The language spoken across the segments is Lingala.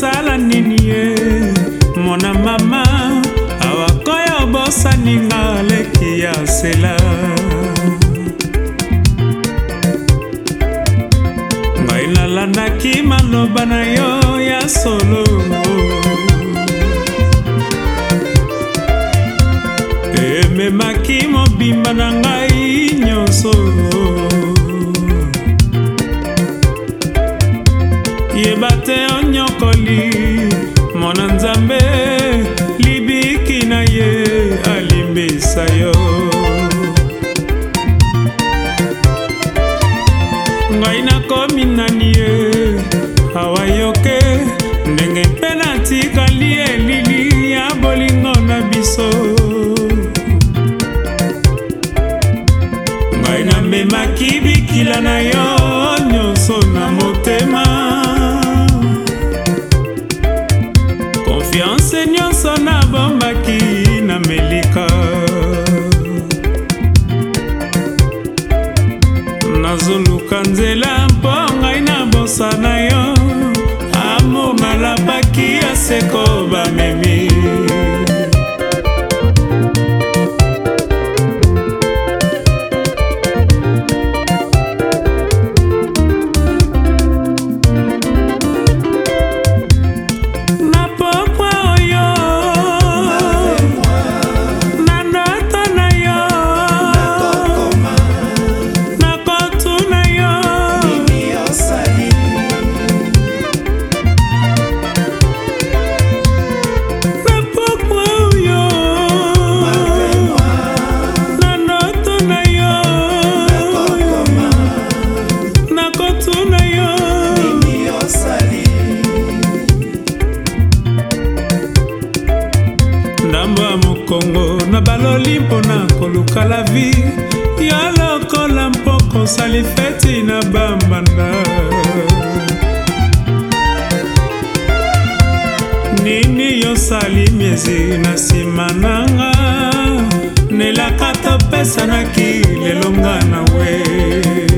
nasala nini ye mona mama awakoya obosaninga leki ya sela ngai nalandaki maloba na yo ya solo ememaki mobimba na ngai ezikali elili ya bolingo na biso ngai namemaki bikila na yo nyonso na motema konfiance nyonso nabombaki na melika nazoluka nzela mpo ngai na bosa na yo amomalapaki maseko bamemi mokoli mpona koluka la vi yo lokola mpoko osali feti na bambanda nini yosali miezi na nsima nanga nelaka topesanaki lelonga na we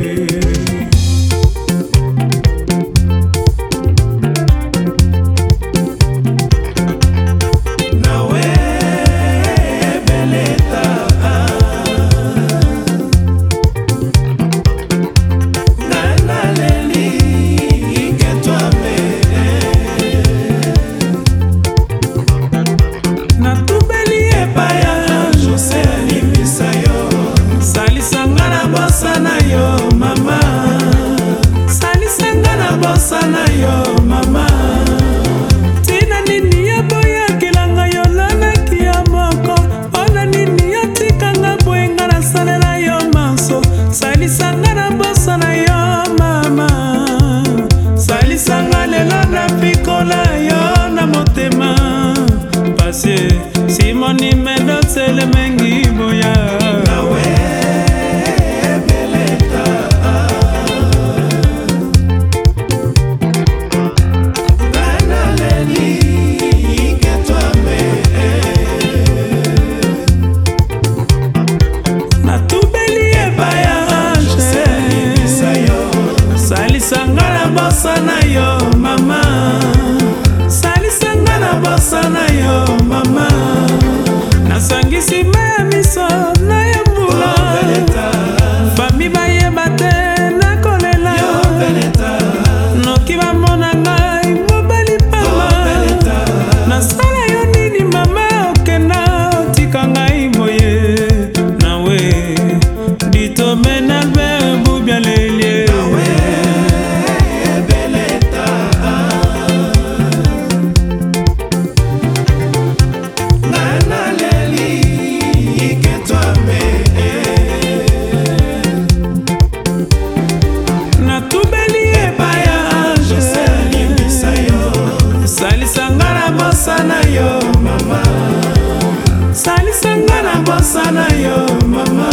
posa na yo mama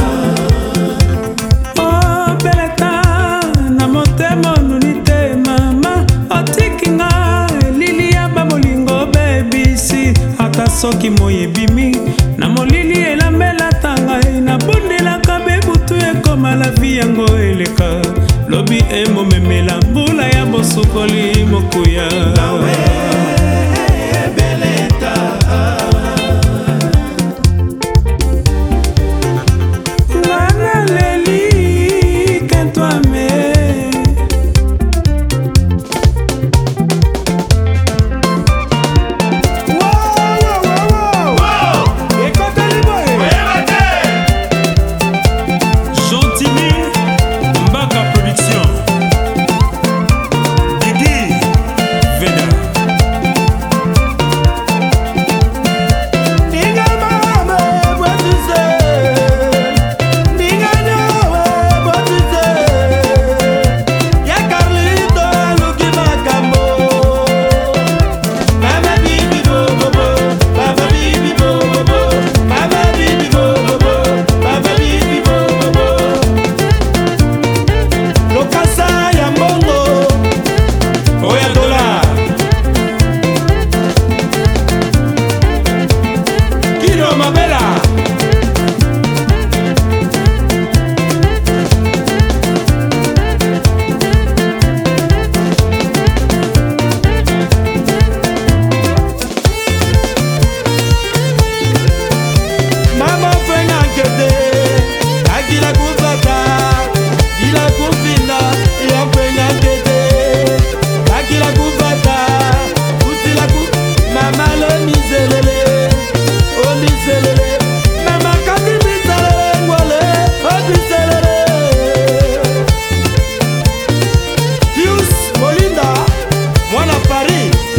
obeleta na motema onuni te mama otikinga elili ya bamolingo bebisi ata soki moi ebimi na molili elambelata ngai nabundelaka bebutu ekoma lavi yango eleka lobi emomemela mbula ya bosukoli mokuya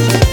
Thank you.